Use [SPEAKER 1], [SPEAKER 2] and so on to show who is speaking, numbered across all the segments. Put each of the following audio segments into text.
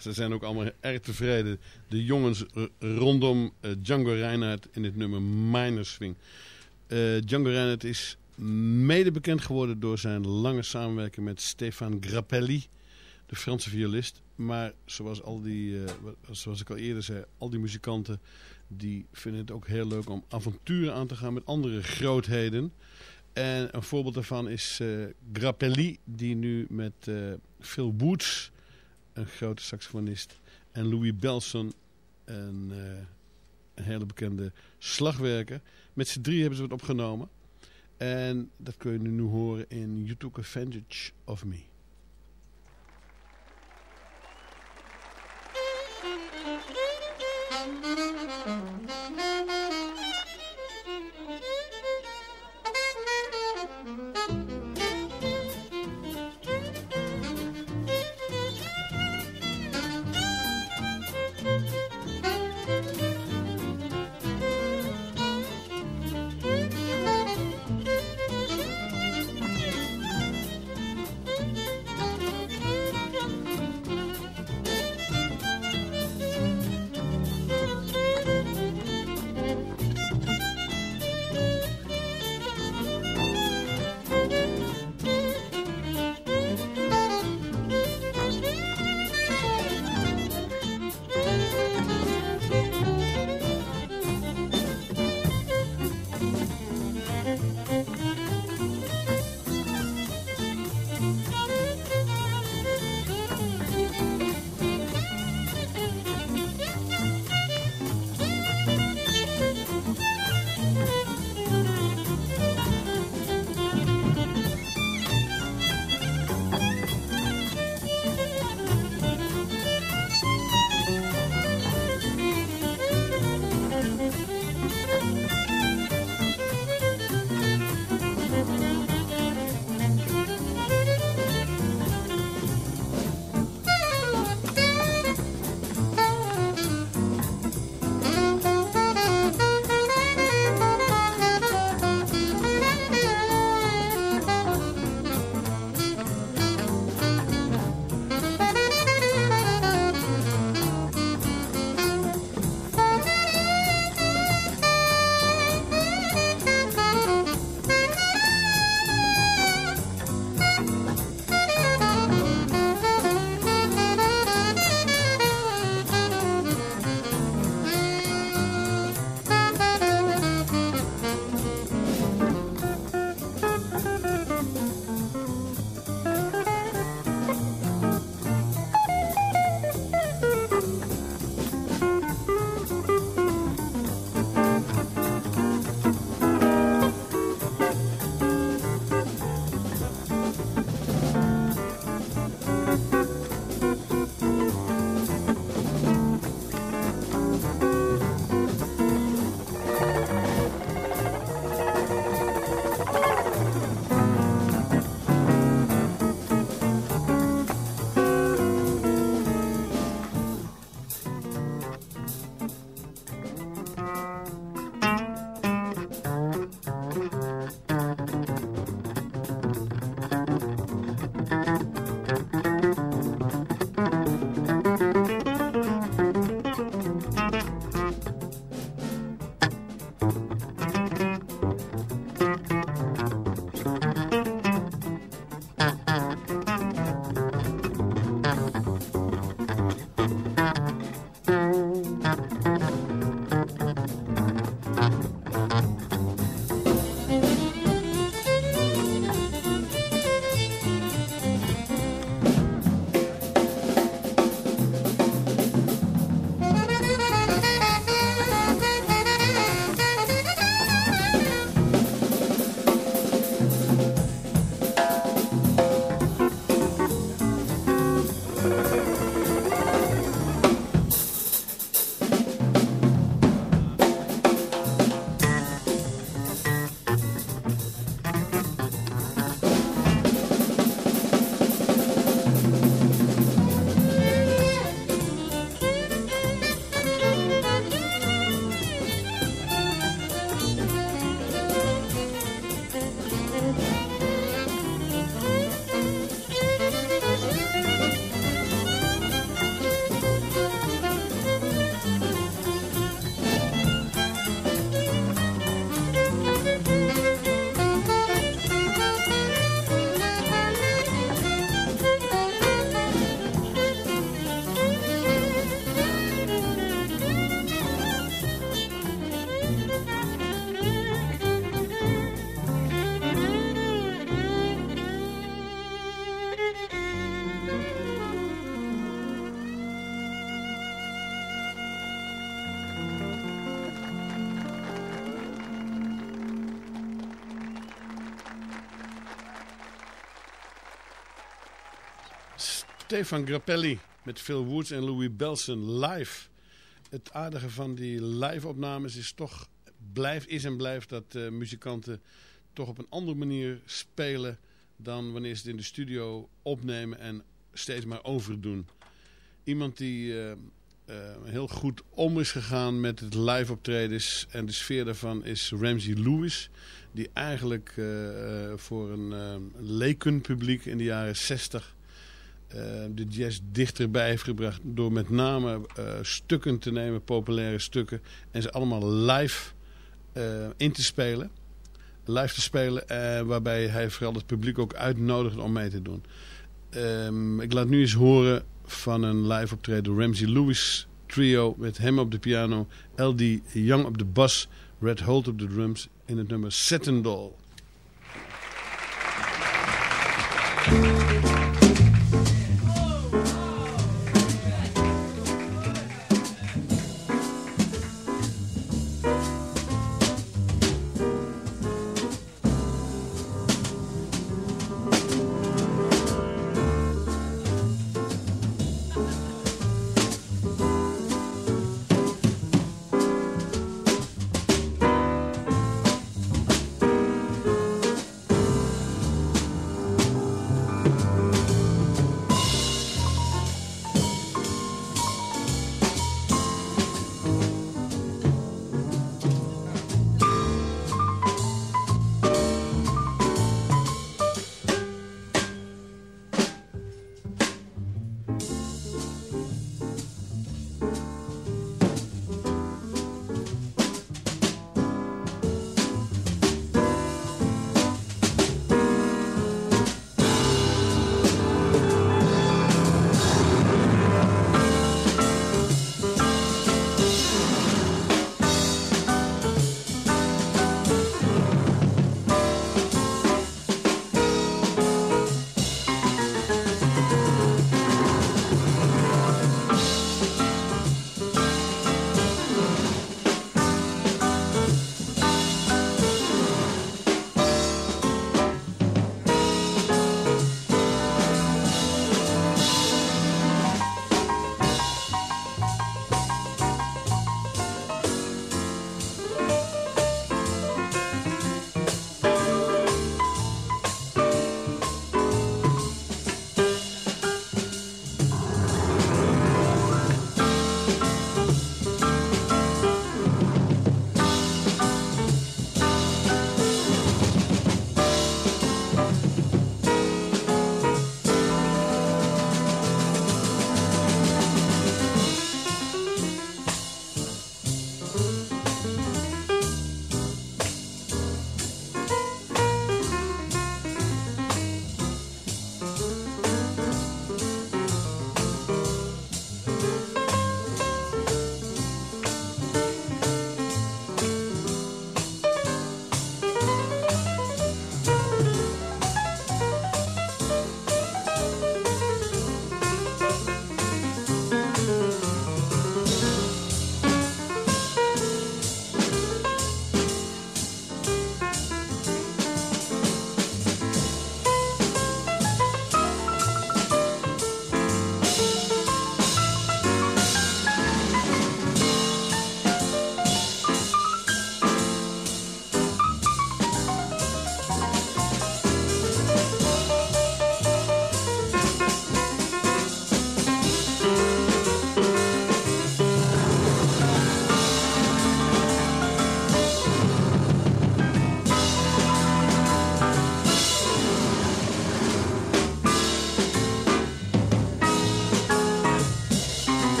[SPEAKER 1] Ze zijn ook allemaal erg tevreden. De jongens rondom uh, Django Reinhardt in het nummer Minor Swing. Uh, Django Reinhardt is mede bekend geworden door zijn lange samenwerking met Stefan Grappelli, de Franse violist. Maar zoals, al die, uh, zoals ik al eerder zei, al die muzikanten die vinden het ook heel leuk om avonturen aan te gaan met andere grootheden. En een voorbeeld daarvan is Grappelli, die nu met Phil Woods, een grote saxofonist, en Louis Belson, een, uh, een hele bekende slagwerker. Met z'n drie hebben ze het opgenomen. En dat kun je nu horen in You Took Advantage of Me. Stefan Grappelli met Phil Woods en Louis Belson live. Het aardige van die live-opnames is toch, blijft, is en blijft dat uh, muzikanten toch op een andere manier spelen dan wanneer ze het in de studio opnemen en steeds maar overdoen. Iemand die uh, uh, heel goed om is gegaan met het live optredens en de sfeer daarvan is Ramsey Lewis. Die eigenlijk voor een lekenpubliek in de jaren 60 de jazz dichterbij heeft gebracht. Door met name stukken te nemen, populaire stukken. En ze allemaal live in te spelen live te spelen. Waarbij hij vooral het publiek ook uitnodigt om mee te doen. Um, ik laat nu eens horen van een live optreden. Ramsey Lewis trio met hem op de piano. L.D. Young op de bas. Red Holt op de drums. In het nummer Satin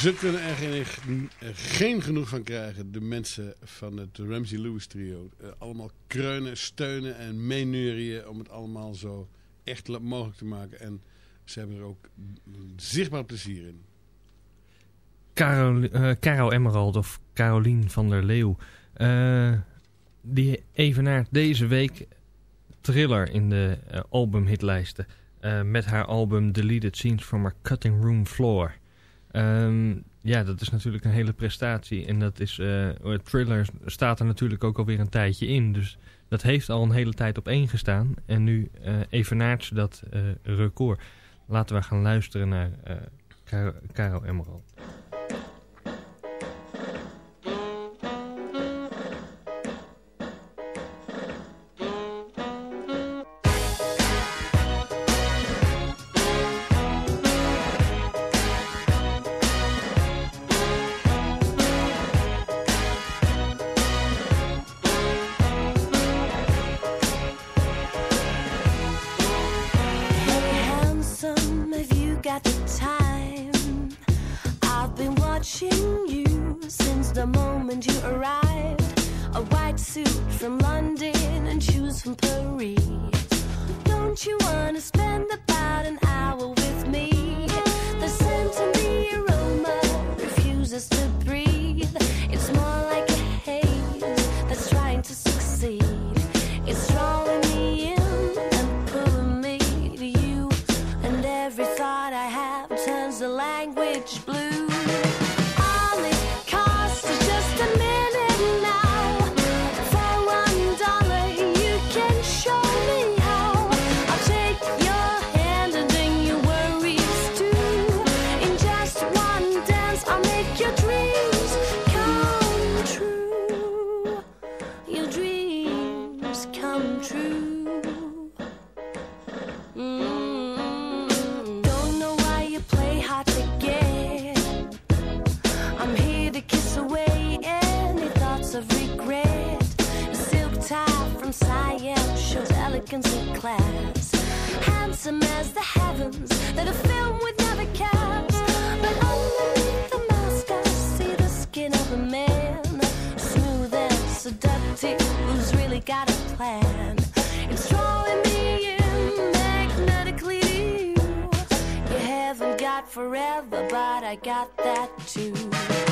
[SPEAKER 1] Ze kunnen er geen, geen genoeg van krijgen, de mensen van het Ramsey Lewis trio. Eh, allemaal kreunen, steunen en meeneurien om het allemaal zo echt mogelijk te maken. En ze hebben er ook zichtbaar plezier in.
[SPEAKER 2] Carol, eh, Emerald of Carolien van der Leeuw. eh, die evenaart deze week Thriller in de eh, albumhitlijsten. met haar album Deleted Scenes from Our Cutting Room Floor. Ehm, ja, dat is natuurlijk een hele prestatie. En dat is, eh, Thriller staat er natuurlijk ook alweer een tijdje in. Dus dat heeft al een hele tijd op één gestaan. En nu eh evenaart ze dat eh, record. Laten we gaan luisteren naar Caro Emerald.
[SPEAKER 3] college blue. Elegance and class. Handsome as the heavens that are filled with never caps. But underneath the mask, I see the skin of a man. Smooth and seductive, who's really got a plan. It's drawing me in magnetically to you. You haven't got forever, but I got that too.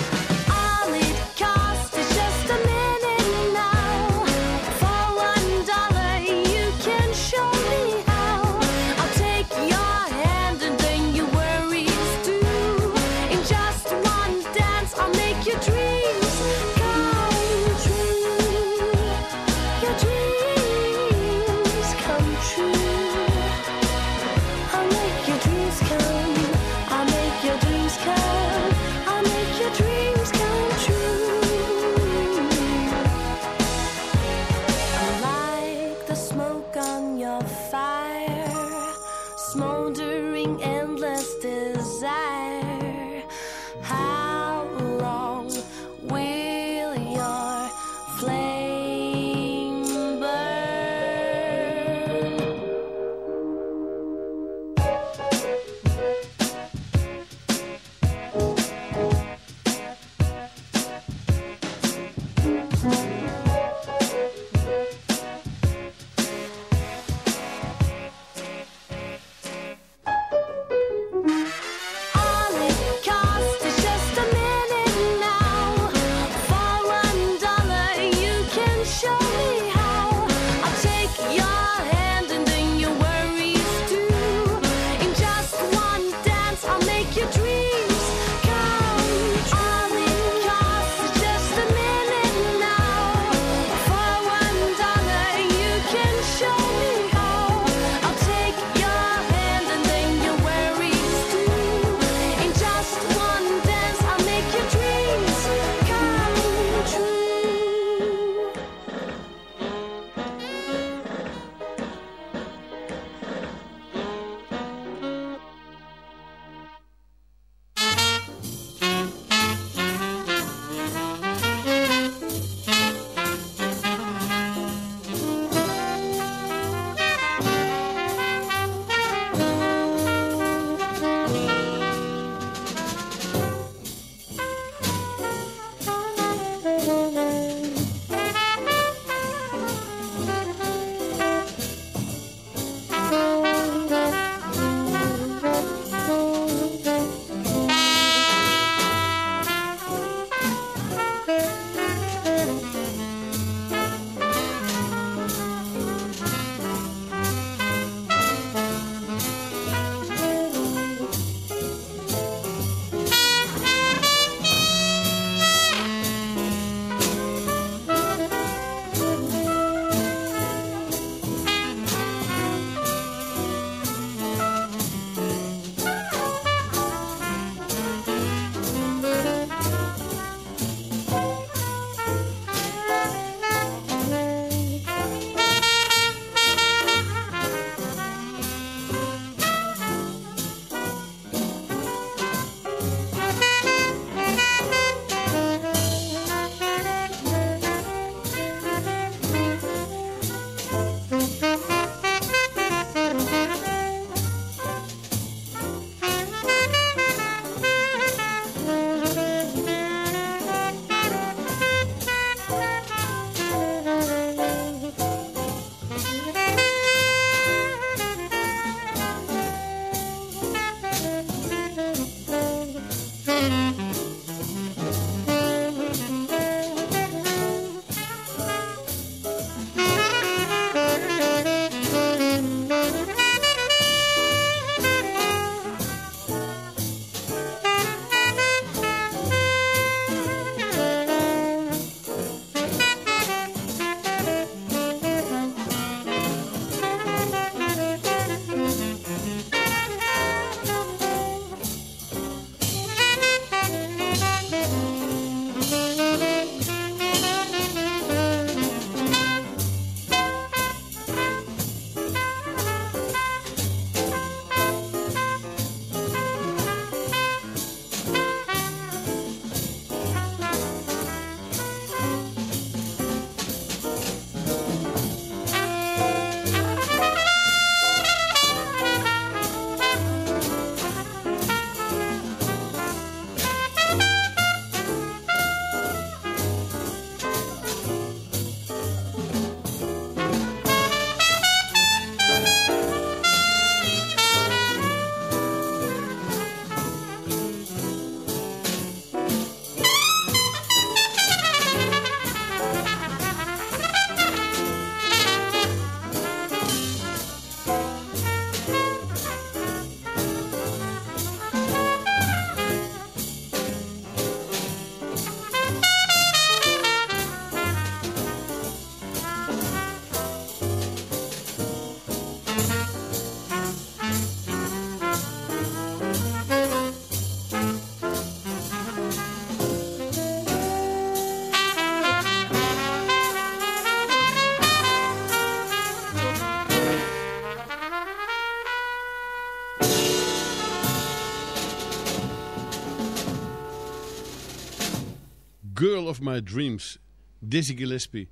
[SPEAKER 1] Of My Dreams, Dizzy Gillespie.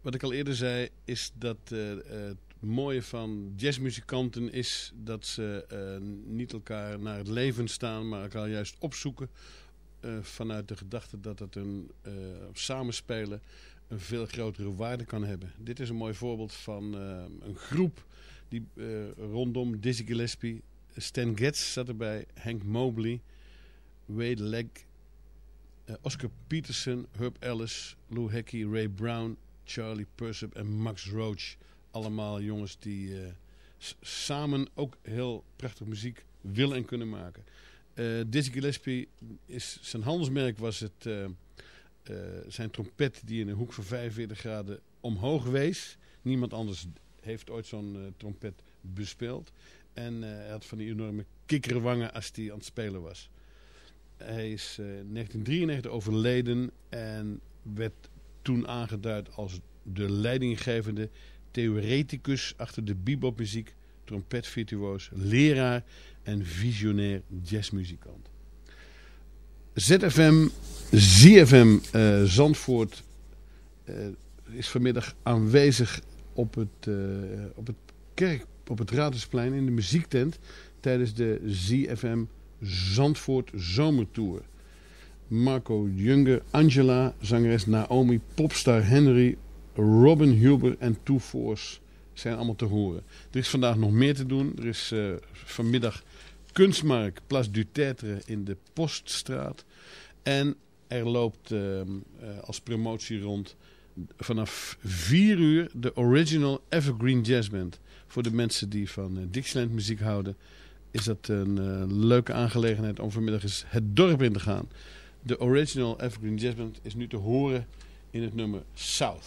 [SPEAKER 1] Wat ik al eerder zei, is dat eh, eh, het mooie van jazzmuzikanten is dat ze eh, niet elkaar naar het leven staan, maar elkaar juist opzoeken vanuit de gedachte dat het een samenspelen een veel grotere waarde kan hebben. Dit is een mooi voorbeeld van een groep die rondom Dizzy Gillespie, Stan Getz zat erbij, Hank Mobley, Wade Leg, Oscar Peterson, Herb Ellis, Lou Hickey, Ray Brown, Charlie Persip en Max Roach. Allemaal jongens die uh, samen ook heel prachtig muziek willen en kunnen maken. Uh, Dizzy Gillespie, is, zijn handelsmerk was het, zijn trompet die in een hoek van 45 graden omhoog wees. Niemand anders heeft ooit zo'n trompet bespeeld. En hij had van die enorme kikkerwangen als hij aan het spelen was. Hij is in 1993 overleden en werd toen aangeduid als de leidinggevende theoreticus achter de bebopmuziek, trompetvirtuoos, leraar en visionair jazzmuzikant. ZFM, ZFM uh, Zandvoort uh, is vanmiddag aanwezig op het, op het kerk, op het Radersplein in de muziektent tijdens de ZFM Zandvoort Zomertour. Marco Junge, Angela, zangeres Naomi, popstar Henry, Robin Huber en Two Force zijn allemaal te horen. Er is vandaag nog meer te doen. Er is uh, vanmiddag kunstmarkt Place du Tetre in de Poststraat. En er loopt uh, uh, als promotie rond vanaf 4 uur de Original Evergreen Jazz Band. Voor de mensen die van Dixieland muziek houden is dat een uh, leuke aangelegenheid om vanmiddag eens het dorp in te gaan. De original Evergreen Jazz Band is nu te horen in het nummer South.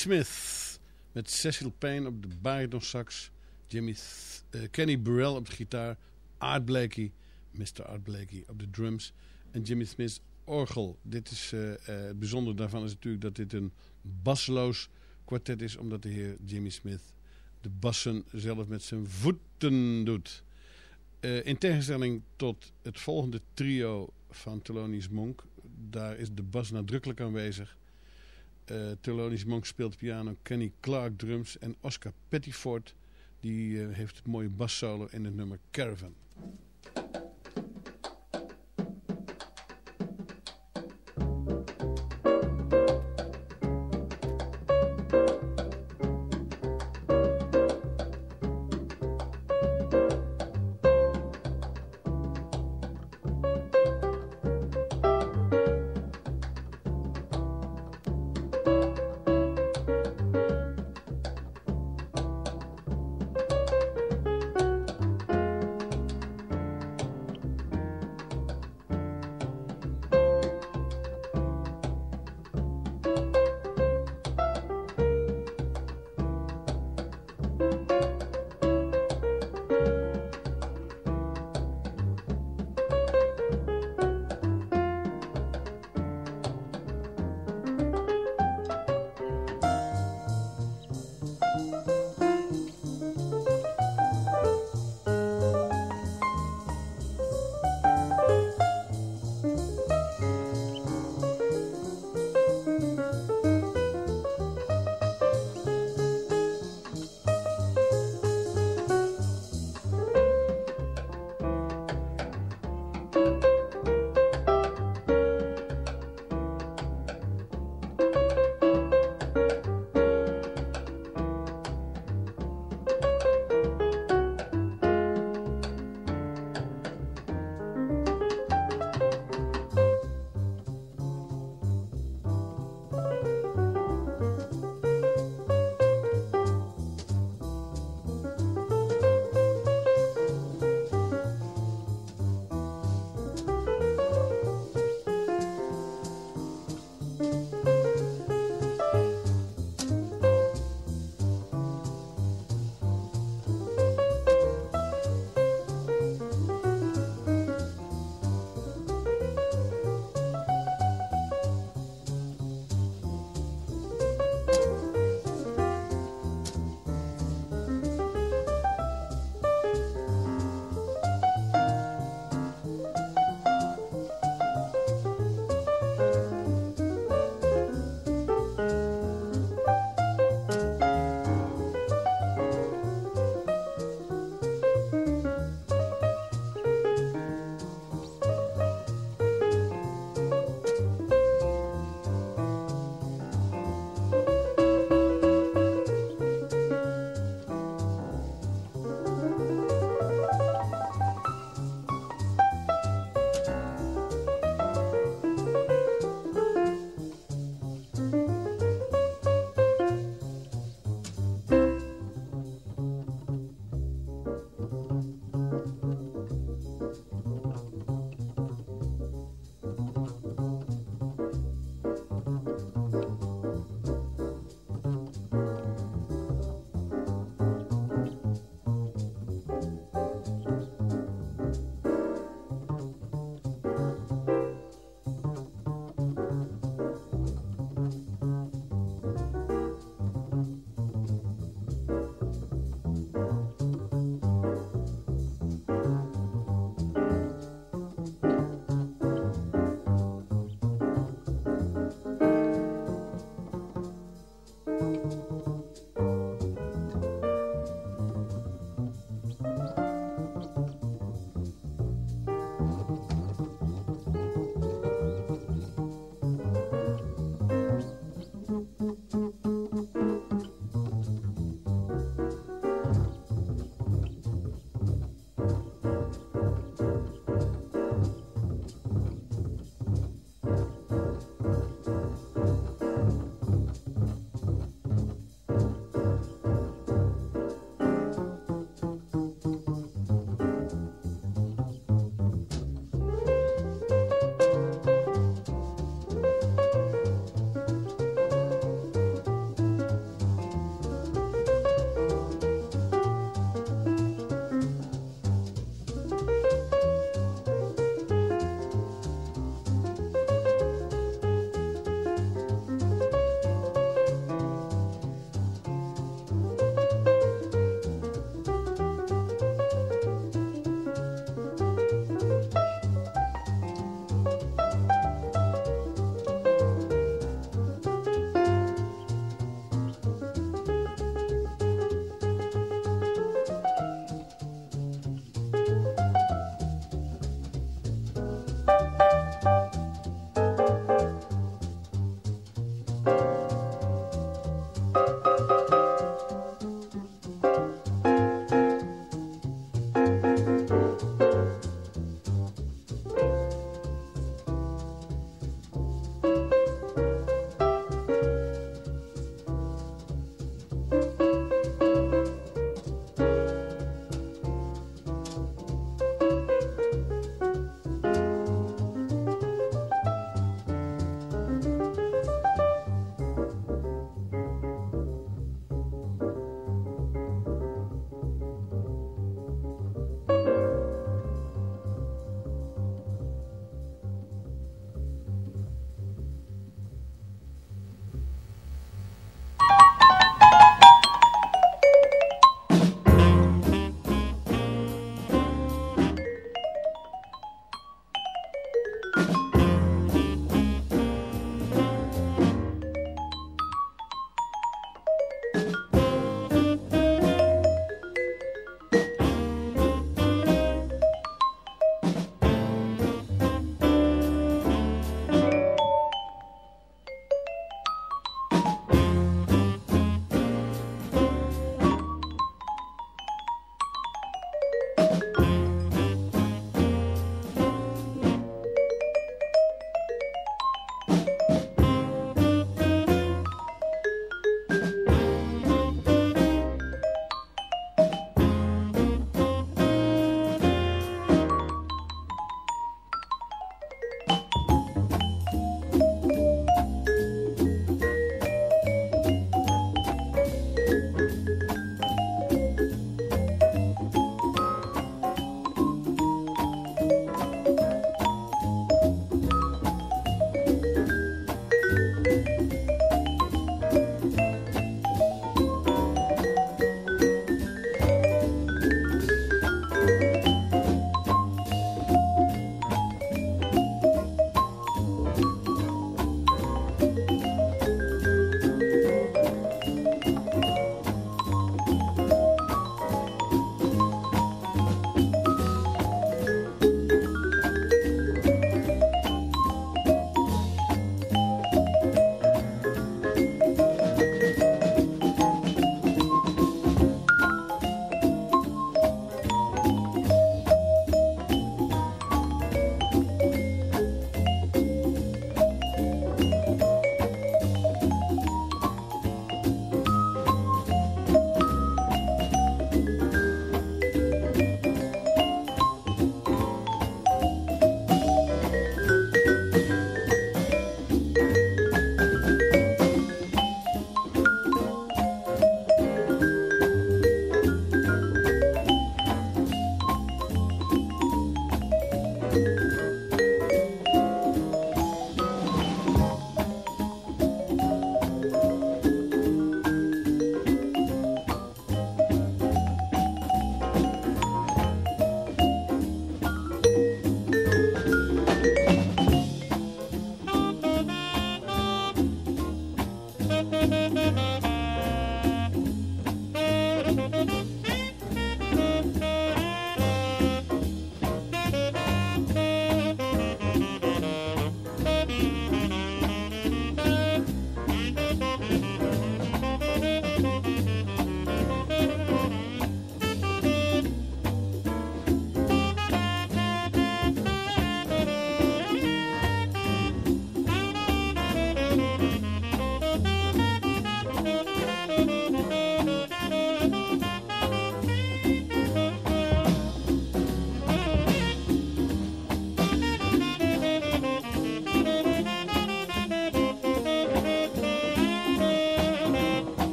[SPEAKER 1] Smith met Cecil Payne op de bariton sax, Jimmy eh, Kenny Burrell op de gitaar, Art Blakey Mr. Art Blakey op de drums en Jimmy Smith orgel. Dit is, eh, eh, het bijzondere daarvan is natuurlijk dat dit een basloos kwartet is, omdat de heer Jimmy Smith de bassen zelf met zijn voeten doet. In tegenstelling tot het volgende trio van Thelonious Monk, daar is de bas nadrukkelijk aanwezig. Uh, Thelonious Monk speelt piano, Kenny Clark drums en Oscar Pettiford die heeft het mooie bassolo in het nummer Caravan.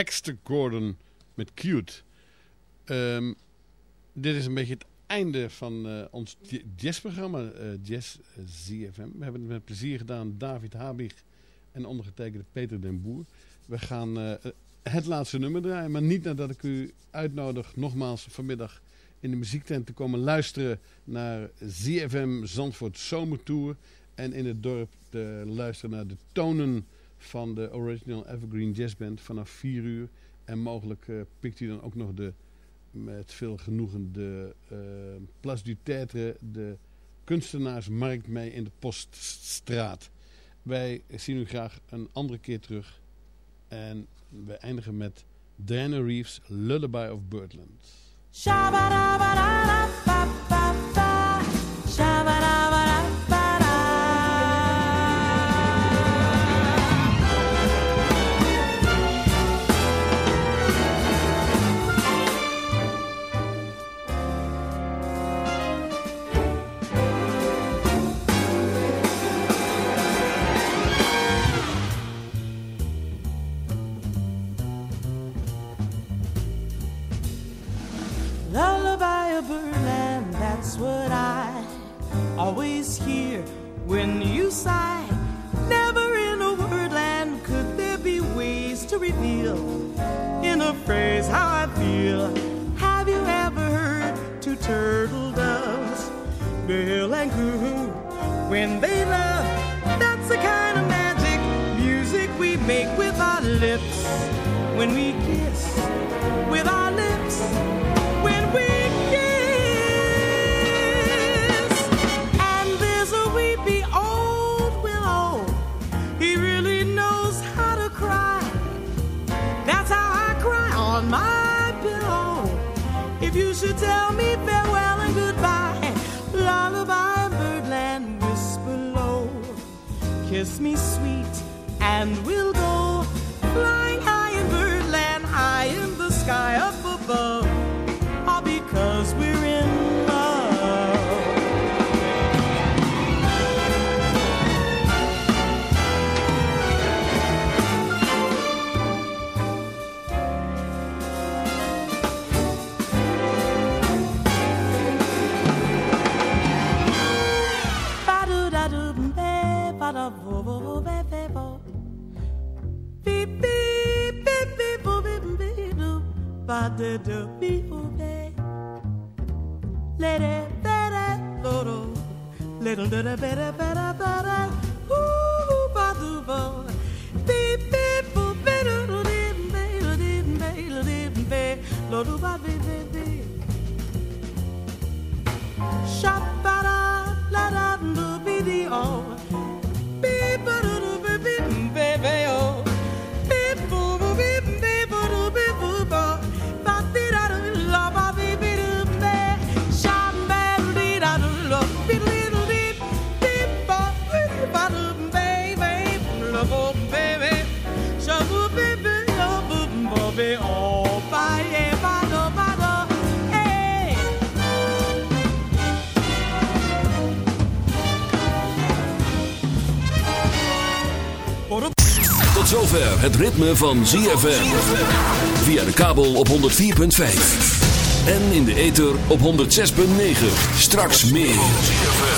[SPEAKER 1] Dexter Gordon met Cute. Ehm, dit is een beetje het einde van uh, ons jazzprogramma, uh, Jazz ZFM. We hebben het met plezier gedaan, David Habig en ondergetekende Peter den Boer. We gaan het laatste nummer draaien, maar niet nadat ik u uitnodig nogmaals vanmiddag in de muziektent te komen luisteren naar ZFM Zandvoort Zomertour. En in het dorp te luisteren naar de tonen van de Original Evergreen Jazz Band vanaf 4 uur. En mogelijk uh, pikt u dan ook nog de, met veel genoegen de uh, Place du Tetre, de kunstenaarsmarkt mee in de Poststraat. Wij zien u graag een andere keer terug. En we eindigen met Diana Reeves' Lullaby of Birdland.
[SPEAKER 4] When you sigh. Never in a wordland could there be ways to reveal in a phrase how I feel. Have you ever heard two turtle doves, bill and coo, when they love? That's the kind of magic music we make with our lips when we Kiss me sweet and we'll go flying high in birdland, high in the sky de de mi ube le de bere loro le de de bere bere bere ooh ba du bo beep beep bo bere lo de be lo de be lo de be. Lo du ba be be be. Shop ba da la da do be the oh
[SPEAKER 5] zover het ritme van ZFM. Via de kabel op 104.5. En in de ether op 106.9. Straks meer.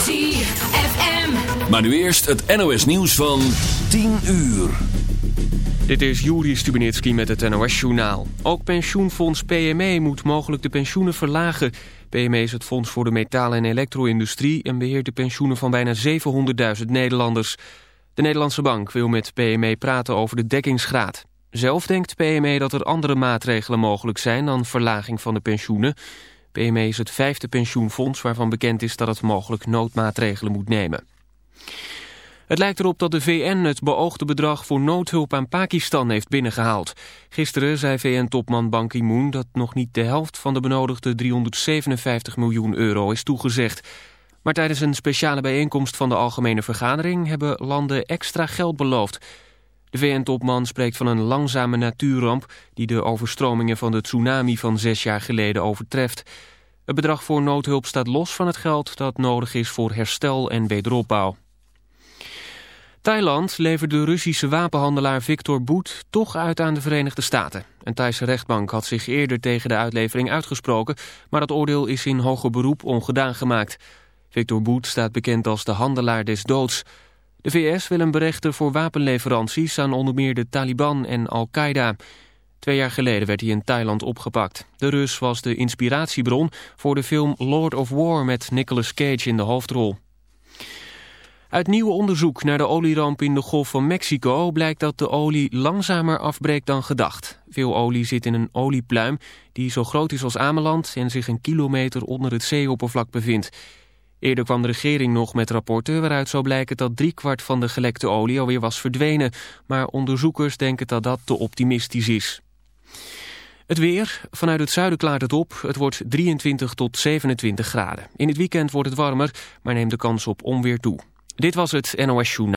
[SPEAKER 6] ZFM.
[SPEAKER 5] Maar nu eerst het NOS nieuws van 10 uur.
[SPEAKER 7] Dit is Juri Stubenitski met het NOS-journaal. Ook pensioenfonds PME moet mogelijk de pensioenen verlagen. PME is het fonds voor de metaal- en elektro-industrie... en beheert de pensioenen van bijna 700.000 Nederlanders. De Nederlandse Bank wil met PME praten over de dekkingsgraad. Zelf denkt PME dat er andere maatregelen mogelijk zijn... dan verlaging van de pensioenen. PME is het vijfde pensioenfonds waarvan bekend is... dat het mogelijk noodmaatregelen moet nemen. Het lijkt erop dat de VN het beoogde bedrag voor noodhulp aan Pakistan heeft binnengehaald. Gisteren zei VN-topman Ban Ki-moon dat nog niet de helft van de benodigde 357 miljoen euro is toegezegd. Maar tijdens een speciale bijeenkomst van de Algemene Vergadering hebben landen extra geld beloofd. De VN-topman spreekt van een langzame natuurramp die de overstromingen van de tsunami van zes jaar geleden overtreft. Het bedrag voor noodhulp staat los van het geld dat nodig is voor herstel en wederopbouw. Thailand levert de Russische wapenhandelaar Victor Boet toch uit aan de Verenigde Staten. Een Thaise rechtbank had zich eerder tegen de uitlevering uitgesproken, maar dat oordeel is in hoger beroep ongedaan gemaakt. Victor Boet staat bekend als de handelaar des doods. De VS wil hem berechten voor wapenleveranties aan onder meer de Taliban en Al-Qaeda. Twee jaar geleden werd hij in Thailand opgepakt. De Rus was de inspiratiebron voor de film Lord of War met Nicolas Cage in de hoofdrol. Uit nieuw onderzoek naar de olieramp in de Golf van Mexico blijkt dat de olie langzamer afbreekt dan gedacht. Veel olie zit in een oliepluim die zo groot is als Ameland en zich een kilometer onder het zeeoppervlak bevindt. Eerder kwam de regering nog met rapporten waaruit zou blijken dat driekwart van de gelekte olie alweer was verdwenen. Maar onderzoekers denken dat dat te optimistisch is. Het weer. Vanuit het zuiden klaart het op. Het wordt 23 tot 27 graden. In het weekend wordt het warmer, maar neemt de kans op onweer toe. Dit was het NOS Journaal.